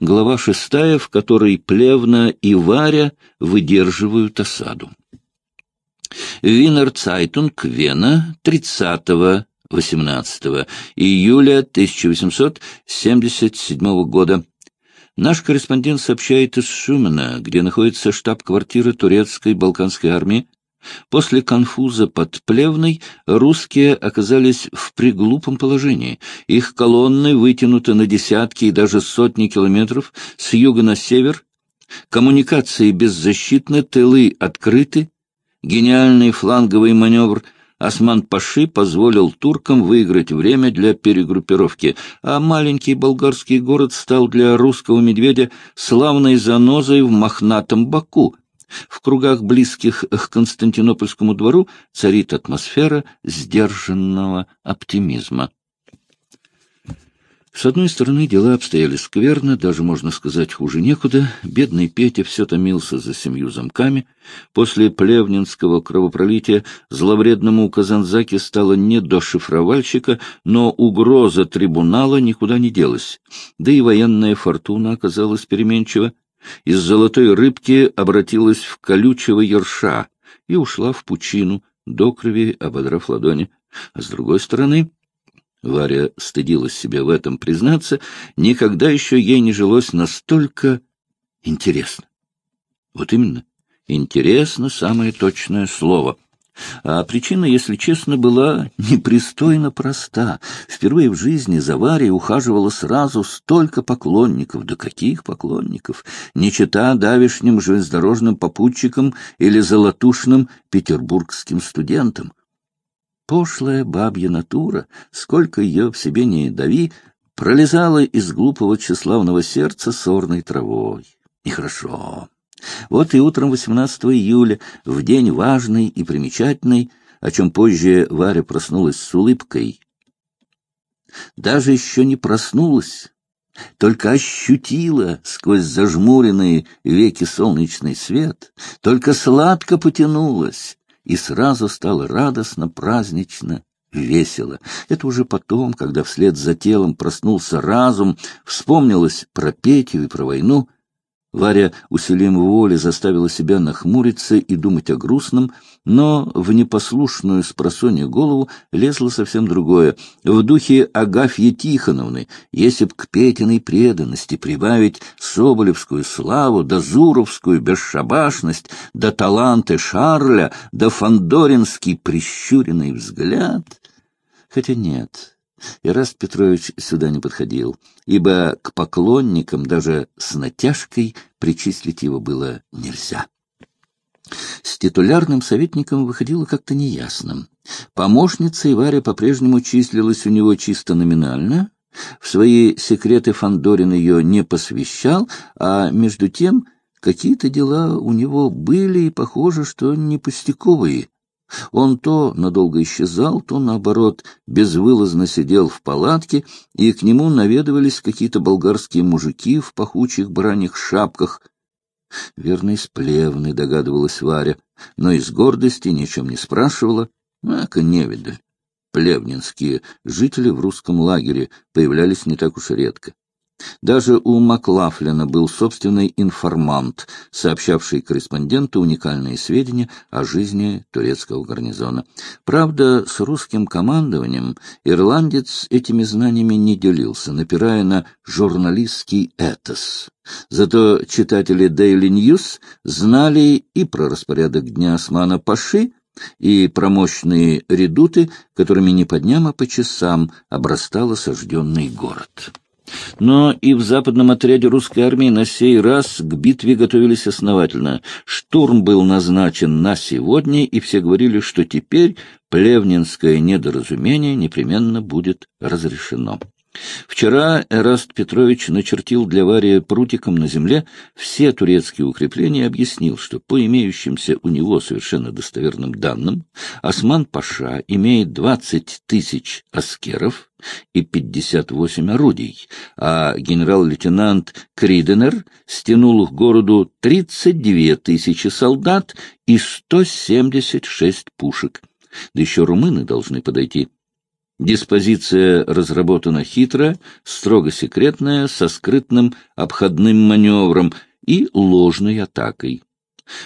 глава шестая, в которой Плевна и Варя выдерживают осаду. Винер Цайтунг, Вена, 30 18 июля 1877 года. Наш корреспондент сообщает из Шумена, где находится штаб-квартира турецкой Балканской армии. После конфуза под Плевной русские оказались в преглупом положении. Их колонны вытянуты на десятки и даже сотни километров с юга на север. Коммуникации беззащитны, тылы открыты. Гениальный фланговый маневр – Осман-Паши позволил туркам выиграть время для перегруппировки, а маленький болгарский город стал для русского медведя славной занозой в мохнатом Баку. В кругах, близких к Константинопольскому двору, царит атмосфера сдержанного оптимизма. С одной стороны, дела обстояли скверно, даже, можно сказать, хуже некуда. Бедный Петя все томился за семью замками. После плевнинского кровопролития зловредному Казанзаке стало не до шифровальщика, но угроза трибунала никуда не делась. Да и военная фортуна оказалась переменчива. Из золотой рыбки обратилась в колючего ерша и ушла в пучину, до крови ободрав ладони. А с другой стороны... Варя стыдилась себе в этом признаться, никогда еще ей не жилось настолько интересно. Вот именно, интересно — самое точное слово. А причина, если честно, была непристойно проста. Впервые в жизни за Варей ухаживало сразу столько поклонников. Да каких поклонников? Не чита давишним железнодорожным попутчикам или золотушным петербургским студентам. Пошлая бабья натура, сколько ее в себе не дави, пролезала из глупого тщеславного сердца сорной травой. Нехорошо. Вот и утром 18 июля, в день важный и примечательный, о чем позже Варя проснулась с улыбкой. Даже еще не проснулась, только ощутила сквозь зажмуренные веки солнечный свет, только сладко потянулась, и сразу стало радостно, празднично, весело. Это уже потом, когда вслед за телом проснулся разум, вспомнилось про Петю и про войну, Варя усилием воли заставила себя нахмуриться и думать о грустном, но в непослушную спросонье голову лезло совсем другое. В духе Агафьи Тихоновны, если б к Петиной преданности прибавить соболевскую славу, да зуровскую бесшабашность, да таланты Шарля, да фандоринский прищуренный взгляд... Хотя нет, Ираст Петрович сюда не подходил, ибо к поклонникам даже с натяжкой причислить его было нельзя. С титулярным советником выходило как-то неясно. Помощница Иваря по-прежнему числилась у него чисто номинально, в свои секреты Фандорин ее не посвящал, а между тем какие-то дела у него были, и похоже, что не пустяковые — он то надолго исчезал, то, наоборот, безвылазно сидел в палатке, и к нему наведывались какие-то болгарские мужики в пахучих бараньих шапках. Верно, из плевны, догадывалась Варя, но из гордости ни о чем не спрашивала. Ака невидаль. Плевнинские жители в русском лагере появлялись не так уж редко. Даже у Маклафлина был собственный информант, сообщавший корреспонденту уникальные сведения о жизни турецкого гарнизона. Правда, с русским командованием ирландец этими знаниями не делился, напирая на журналистский этос. Зато читатели Daily News знали и про распорядок дня Османа Паши, и про мощные редуты, которыми не по дням, а по часам обрастал осажденный город. Но и в западном отряде русской армии на сей раз к битве готовились основательно. Штурм был назначен на сегодня, и все говорили, что теперь плевнинское недоразумение непременно будет разрешено. Вчера Эраст Петрович начертил для Вария прутиком на земле все турецкие укрепления и объяснил, что по имеющимся у него совершенно достоверным данным Осман-Паша имеет 20 тысяч аскеров и 58 орудий, а генерал-лейтенант Криденер стянул к городу 32 тысячи солдат и 176 пушек. Да еще румыны должны подойти. Диспозиция разработана хитро, строго секретная, со скрытным обходным маневром и ложной атакой.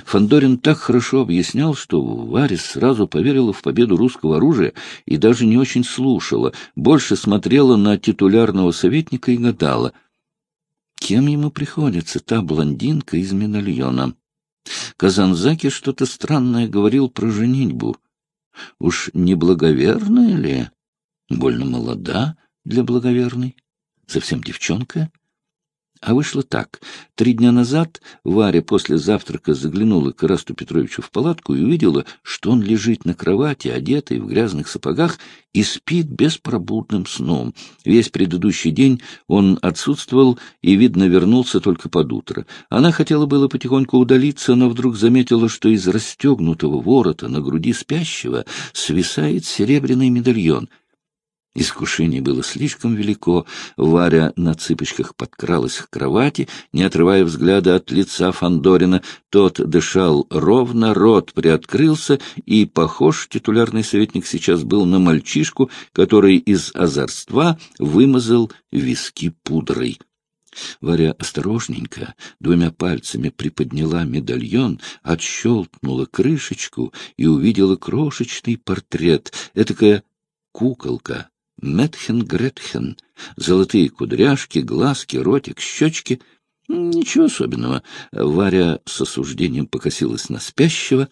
Фандорин так хорошо объяснял, что Варис сразу поверила в победу русского оружия и даже не очень слушала, больше смотрела на титулярного советника и гадала, кем ему приходится та блондинка из медальона. Казанзаки что-то странное говорил про женитьбу. Уж не благоверная ли? Больно молода для благоверной. Совсем девчонка. А вышло так. Три дня назад Варя после завтрака заглянула к Ирасту Петровичу в палатку и увидела, что он лежит на кровати, одетый в грязных сапогах, и спит беспробудным сном. Весь предыдущий день он отсутствовал и, видно, вернулся только под утро. Она хотела было потихоньку удалиться, но вдруг заметила, что из расстегнутого ворота на груди спящего свисает серебряный медальон — Искушение было слишком велико. Варя на цыпочках подкралась к кровати, не отрывая взгляда от лица Фандорина. Тот дышал ровно, рот приоткрылся, и, похож, титулярный советник сейчас был на мальчишку, который из озорства вымазал виски пудрой. Варя осторожненько двумя пальцами приподняла медальон, отщелкнула крышечку и увидела крошечный портрет, этакая куколка Метхен-Гретхен, золотые кудряшки, глазки, ротик, щечки. Ничего особенного. Варя с осуждением покосилась на спящего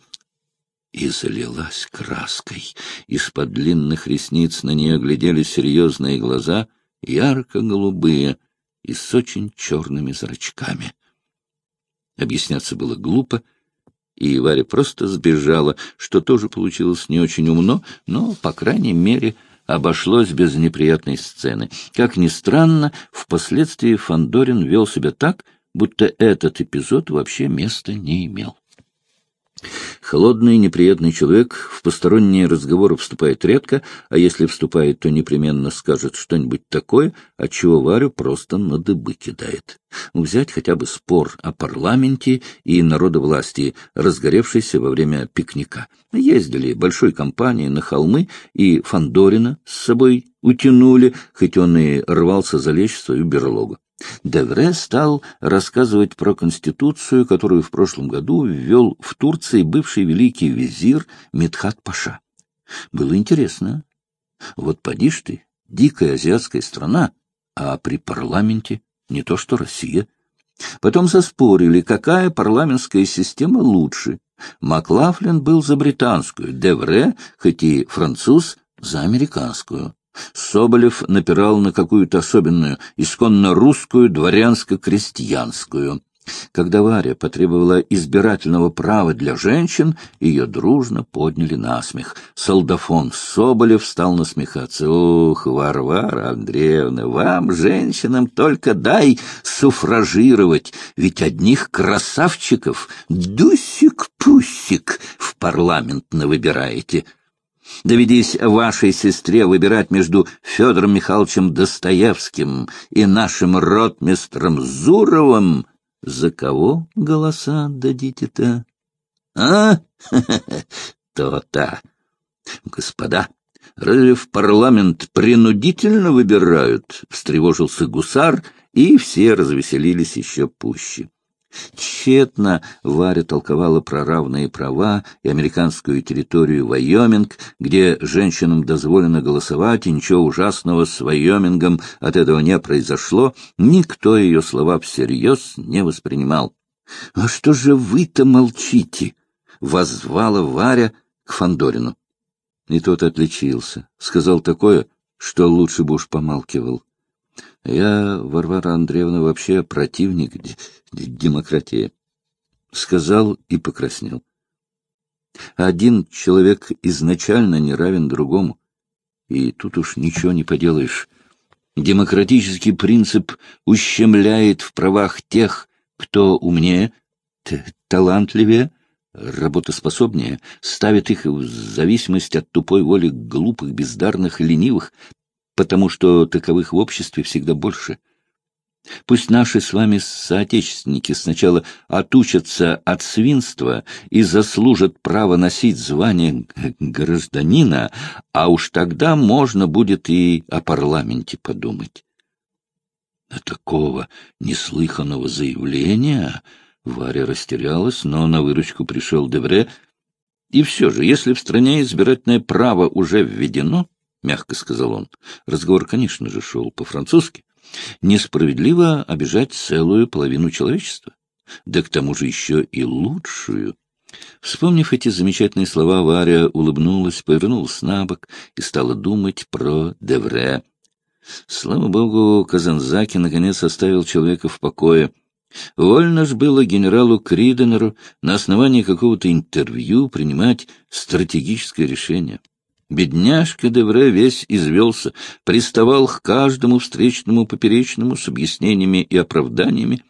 и залилась краской. Из-под длинных ресниц на нее глядели серьезные глаза, ярко-голубые и с очень черными зрачками. Объясняться было глупо, и Варя просто сбежала, что тоже получилось не очень умно, но, по крайней мере, — обошлось без неприятной сцены. Как ни странно, впоследствии Фандорин вел себя так, будто этот эпизод вообще места не имел. Холодный, неприятный человек в посторонние разговоры вступает редко, а если вступает, то непременно скажет что-нибудь такое, от чего Варю просто на дыбы кидает. Взять хотя бы спор о парламенте и народовластии, разгоревшийся во время пикника. Ездили большой компанией на холмы, и Фандорина с собой утянули, хоть он и рвался залечь в свою берлогу. Девре стал рассказывать про Конституцию, которую в прошлом году ввел в Турции бывший великий визир Мидхат Паша. Было интересно. Вот поди ж ты, дикая азиатская страна, а при парламенте не то что Россия. Потом заспорили, какая парламентская система лучше. Маклафлин был за британскую, Девре, хоть и француз, за американскую. Соболев напирал на какую-то особенную, исконно русскую, дворянско-крестьянскую. Когда Варя потребовала избирательного права для женщин, ее дружно подняли на смех. Солдафон Соболев стал насмехаться. «Ух, Варвара Андреевна, вам, женщинам, только дай суфражировать, ведь одних красавчиков, дусик-пусик, в парламент навыбираете». Доведись вашей сестре выбирать между Федором Михайловичем Достоевским и нашим ротмистром Зуровым, за кого голоса дадите-то? А? То-то. Господа, разве в парламент принудительно выбирают? Встревожился гусар, и все развеселились еще пуще. Тщетно Варя толковала про равные права и американскую территорию Вайоминг, где женщинам дозволено голосовать, и ничего ужасного с Вайомингом от этого не произошло, никто ее слова всерьез не воспринимал. — А что же вы-то молчите? — воззвала Варя к Фандорину. И тот отличился, сказал такое, что лучше бы уж помалкивал. Я, Варвара Андреевна, вообще противник демократии. Сказал и покраснел. Один человек изначально не равен другому. И тут уж ничего не поделаешь. Демократический принцип ущемляет в правах тех, кто умнее, талантливее, работоспособнее, ставит их в зависимость от тупой воли глупых, бездарных, ленивых, потому что таковых в обществе всегда больше. Пусть наши с вами соотечественники сначала отучатся от свинства и заслужат право носить звание гражданина, а уж тогда можно будет и о парламенте подумать. От такого неслыханного заявления Варя растерялась, но на выручку пришел Девре. И все же, если в стране избирательное право уже введено, — мягко сказал он, разговор, конечно же, шел по-французски, Несправедливо обижать целую половину человечества, да к тому же еще и лучшую. Вспомнив эти замечательные слова, Варя улыбнулась, повернулась на бок и стала думать про Девре. Слава богу, Казанзаки наконец оставил человека в покое. Вольно ж было генералу Криденеру на основании какого-то интервью принимать стратегическое решение. Бедняжка Девре весь извелся, приставал к каждому встречному поперечному с объяснениями и оправданиями.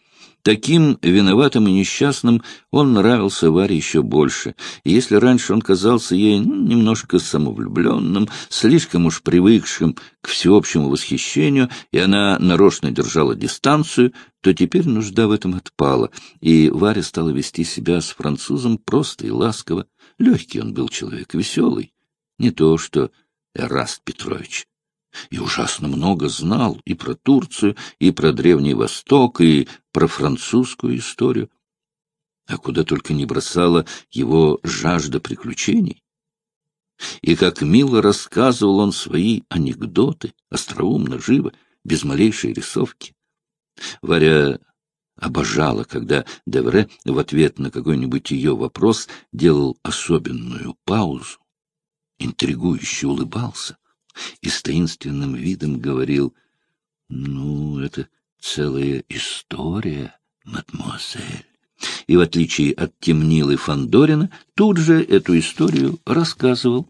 Таким виноватым и несчастным он нравился Варе еще больше. И если раньше он казался ей ну, немножко самовлюбленным, слишком уж привыкшим к всеобщему восхищению, и она нарочно держала дистанцию, то теперь нужда в этом отпала, и Варя стала вести себя с французом просто и ласково. Легкий он был человек, веселый. Не то что Эраст Петрович. И ужасно много знал и про Турцию, и про Древний Восток, и про французскую историю. А куда только не бросала его жажда приключений. И как мило рассказывал он свои анекдоты, остроумно, живо, без малейшей рисовки. Варя обожала, когда Девре в ответ на какой-нибудь ее вопрос делал особенную паузу, интригующе улыбался и с таинственным видом говорил, «Ну, это целая история, мадемуазель». И, в отличие от темнилы Фандорина, тут же эту историю рассказывал.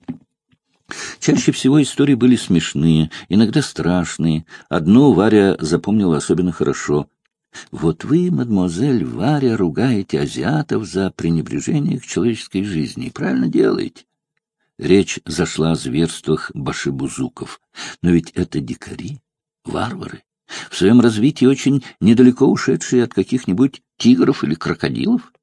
Чаще всего истории были смешные, иногда страшные. Одну Варя запомнила особенно хорошо. «Вот вы, мадемуазель Варя, ругаете азиатов за пренебрежение к человеческой жизни. Правильно делаете. Речь зашла о зверствах башибузуков. Но ведь это дикари, варвары, в своем развитии очень недалеко ушедшие от каких-нибудь тигров или крокодилов.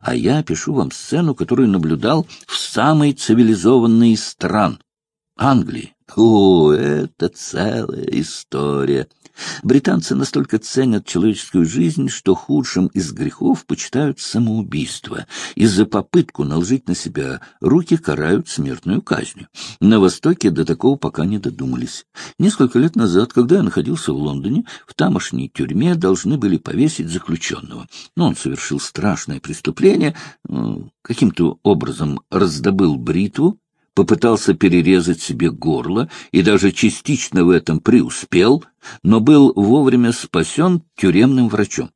А я пишу вам сцену, которую наблюдал в самой цивилизованной из стран — Англии. О, это целая история! Британцы настолько ценят человеческую жизнь, что худшим из грехов почитают самоубийство. Из-за попытку наложить на себя руки карают смертную казнью. На Востоке до такого пока не додумались. Несколько лет назад, когда я находился в Лондоне, в тамошней тюрьме должны были повесить заключенного. Но он совершил страшное преступление, э, каким-то образом раздобыл бритву, попытался перерезать себе горло и даже частично в этом преуспел, но был вовремя спасен тюремным врачом.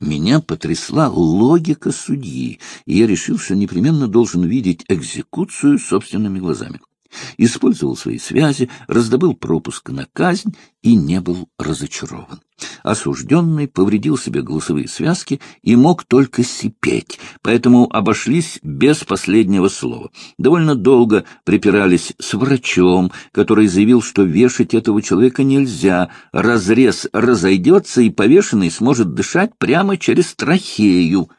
Меня потрясла логика судьи, и я решил, что непременно должен видеть экзекуцию собственными глазами использовал свои связи, раздобыл пропуск на казнь и не был разочарован. Осужденный повредил себе голосовые связки и мог только сипеть, поэтому обошлись без последнего слова. Довольно долго припирались с врачом, который заявил, что вешать этого человека нельзя, разрез разойдется и повешенный сможет дышать прямо через трахею.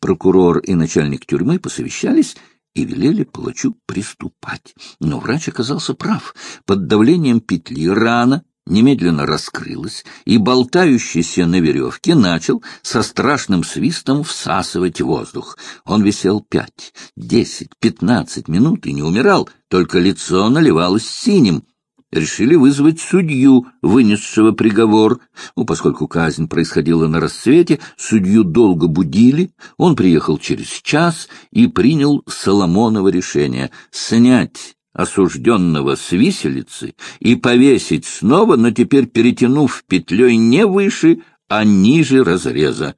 Прокурор и начальник тюрьмы посовещались и велели палачу приступать. Но врач оказался прав. Под давлением петли рана немедленно раскрылась, и болтающийся на веревке начал со страшным свистом всасывать воздух. Он висел пять, десять, пятнадцать минут и не умирал, только лицо наливалось синим решили вызвать судью, вынесшего приговор. Ну, поскольку казнь происходила на рассвете, судью долго будили, он приехал через час и принял Соломоново решение снять осужденного с виселицы и повесить снова, но теперь перетянув петлей не выше, а ниже разреза.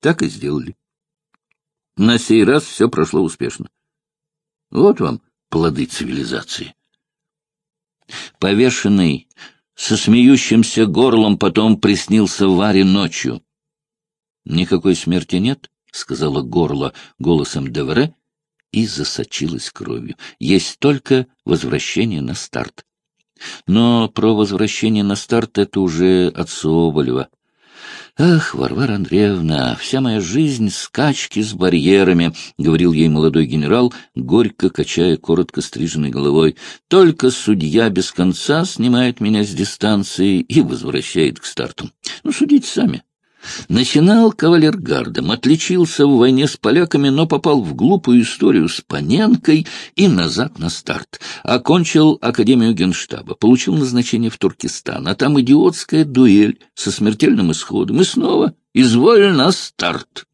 Так и сделали. На сей раз все прошло успешно. Вот вам плоды цивилизации. Повешенный, со смеющимся горлом потом приснился Варе ночью. — Никакой смерти нет, — сказала горло голосом Девре и засочилась кровью. — Есть только возвращение на старт. Но про возвращение на старт это уже от Соболева. «Ах, Варвара Андреевна, вся моя жизнь — скачки с барьерами», — говорил ей молодой генерал, горько качая коротко стриженной головой. «Только судья без конца снимает меня с дистанции и возвращает к старту. Ну, судите сами. Начинал кавалергардом, отличился в войне с поляками, но попал в глупую историю с Паненкой и назад на старт. Окончил Академию Генштаба, получил назначение в Туркестан, а там идиотская дуэль со смертельным исходом. И снова изволь на старт.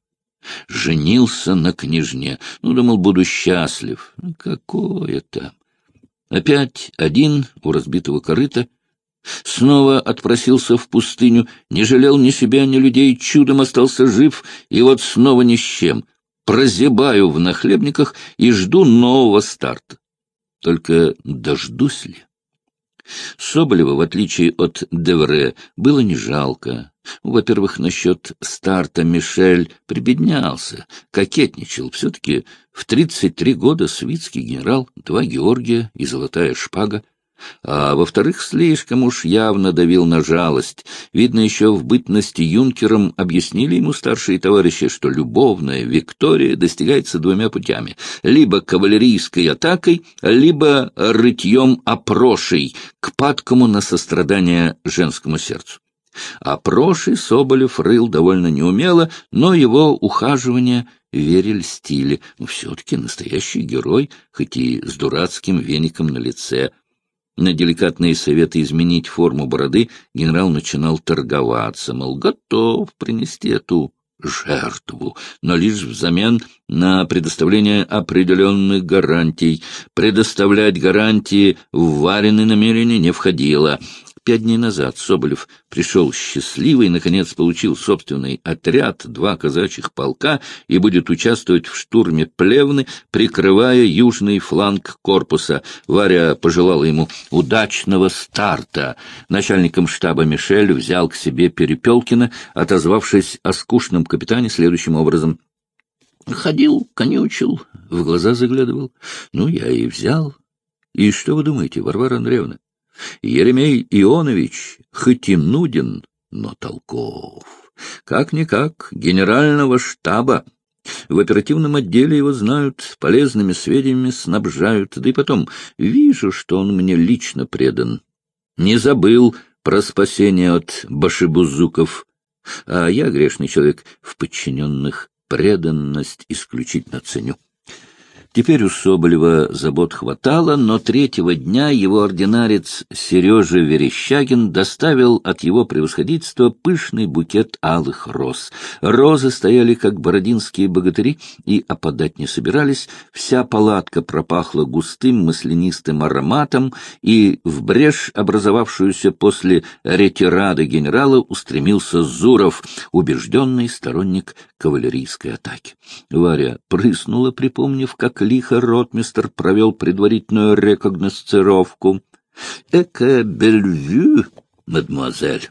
Женился на княжне. Ну, думал, буду счастлив. Ну, какое там. Опять один у разбитого корыта — Снова отпросился в пустыню, не жалел ни себя, ни людей, чудом остался жив, и вот снова ни с чем. Прозябаю в нахлебниках и жду нового старта. Только дождусь ли? Соболева, в отличие от Девре, было не жалко. Во-первых, насчет старта Мишель прибеднялся, кокетничал. Все-таки в тридцать три года свитский генерал, два Георгия и золотая шпага а во-вторых, слишком уж явно давил на жалость. Видно, еще в бытности юнкером объяснили ему старшие товарищи, что любовная Виктория достигается двумя путями — либо кавалерийской атакой, либо рытьем опрошей к падкому на сострадание женскому сердцу. А Соболев рыл довольно неумело, но его ухаживание верили стиле. Ну, все-таки настоящий герой, хоть и с дурацким веником на лице — на деликатные советы изменить форму бороды генерал начинал торговаться, мол, готов принести эту жертву, но лишь взамен на предоставление определенных гарантий. Предоставлять гарантии в вареные намерения не входило. Пять дней назад Соболев пришел счастливый, наконец получил собственный отряд, два казачьих полка и будет участвовать в штурме Плевны, прикрывая южный фланг корпуса. Варя пожелала ему удачного старта. Начальником штаба Мишель взял к себе Перепелкина, отозвавшись о скучном капитане следующим образом. Ходил, конючил, в глаза заглядывал. Ну, я и взял. И что вы думаете, Варвара Андреевна? Еремей Ионович хоть и нуден, но толков. Как-никак генерального штаба. В оперативном отделе его знают, полезными сведениями снабжают. Да и потом, вижу, что он мне лично предан. Не забыл про спасение от башибузуков. А я, грешный человек, в подчиненных преданность исключительно ценю. Теперь у Соболева забот хватало, но третьего дня его ординарец Сережа Верещагин доставил от его превосходительства пышный букет алых роз. Розы стояли, как бородинские богатыри, и опадать не собирались. Вся палатка пропахла густым маслянистым ароматом, и в брешь, образовавшуюся после ретирады генерала, устремился Зуров, убежденный сторонник кавалерийской атаки. Варя прыснула, припомнив, как лихо ротмистер провел предварительную рекогносцировку. «Эка бельвю, мадемуазель!»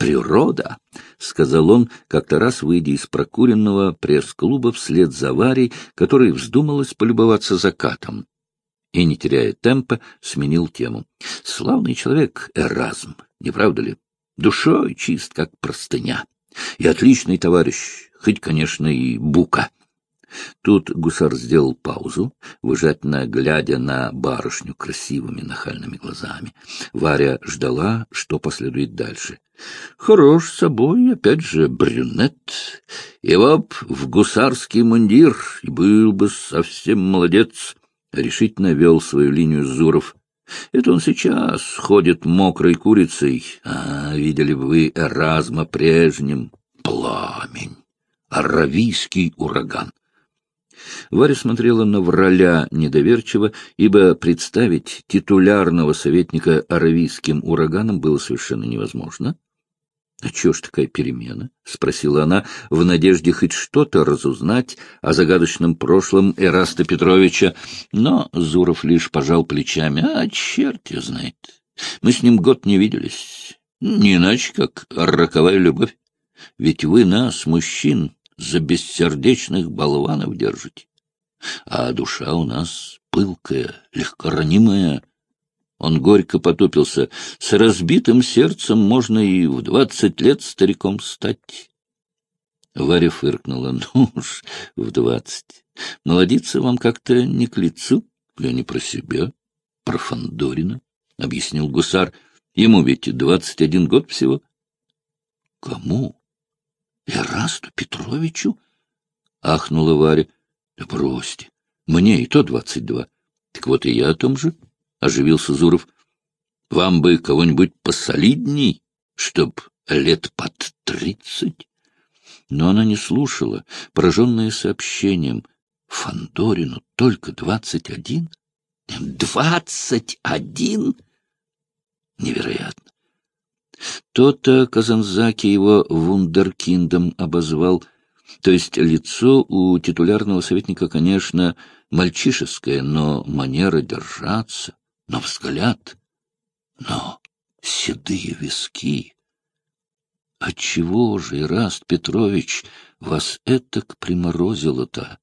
«Природа!» — сказал он, как-то раз выйдя из прокуренного пресс-клуба вслед за Варей, которой вздумалось полюбоваться закатом. И, не теряя темпа, сменил тему. «Славный человек Эразм, не правда ли? Душой чист, как простыня. И отличный товарищ, хоть, конечно, и бука». Тут гусар сделал паузу, выжательно глядя на барышню красивыми нахальными глазами. Варя ждала, что последует дальше. Хорош собой, опять же, брюнет. И воп в гусарский мундир, и был бы совсем молодец. Решительно вел свою линию Зуров. Это он сейчас ходит мокрой курицей. А видели бы вы Эразма прежним? Пламень! Аравийский ураган! Варя смотрела на враля недоверчиво, ибо представить титулярного советника аравийским ураганом было совершенно невозможно. — А чего ж такая перемена? — спросила она, в надежде хоть что-то разузнать о загадочном прошлом Эраста Петровича. Но Зуров лишь пожал плечами. — А черт ее знает. Мы с ним год не виделись. Не иначе, как роковая любовь. Ведь вы нас, мужчин, за бессердечных болванов держите. А душа у нас пылкая, легкоранимая. Он горько потупился. С разбитым сердцем можно и в двадцать лет стариком стать. Варя фыркнула. Ну уж, в двадцать. Молодиться вам как-то не к лицу. Я не про себя, про Фандорина, — объяснил гусар. Ему ведь двадцать один год всего. — Кому? Эрасту Петровичу? — ахнула Варя. — Да бросьте. Мне и то двадцать два. Так вот и я о том же. —— оживился Зуров. — Вам бы кого-нибудь посолидней, чтоб лет под тридцать. Но она не слушала, пораженная сообщением. Фандорину только двадцать один? Двадцать один? Невероятно. То-то Казанзаки его вундеркиндом обозвал. То есть лицо у титулярного советника, конечно, мальчишеское, но манера держаться но взгляд, но седые виски. Отчего же, Ираст Петрович, вас этак приморозило-то?